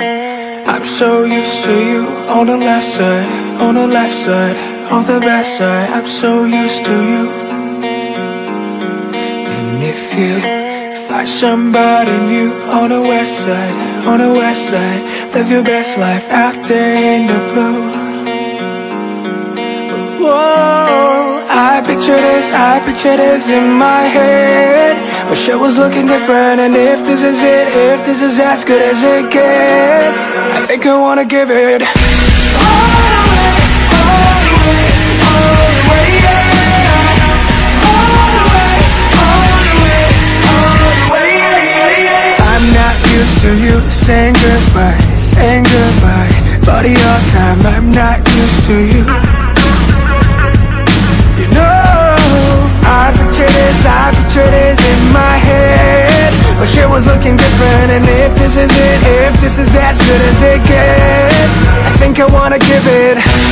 I'm so used to you on the left side, on the left side, on the best side. I'm so used to you. And if you find somebody new on the west side, on the west side, live your best life out there in the blue. Whoa, I picture this, I picture this in my head. Wish it was looking different, and if this is it, if this is as good as it gets, I think I wanna give it all the way, all the way, all the way, yeah. All the way, all the way, all the way, yeah, yeah, yeah. I'm not used to you saying goodbye, saying goodbye, but your time. I'm not used to. You was looking different, and if this is it, if this is as good as it gets, I think I wanna give it